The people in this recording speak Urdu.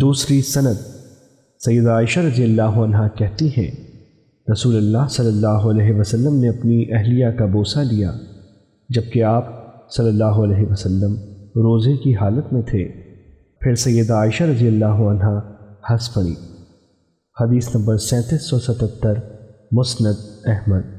دوسری سند سیدہ عائشہ رضی اللہ عنہ کہتی ہیں رسول اللہ صلی اللہ علیہ وسلم نے اپنی اہلیہ کا بوسہ لیا، جبکہ آپ صلی اللہ علیہ وسلم روزے کی حالت میں تھے۔ پھر سیدہ عائشہ رضی اللہ عنہ ہنس پڑی۔ حدیث نمبر سینتیس سو ستتر، مسند احمد۔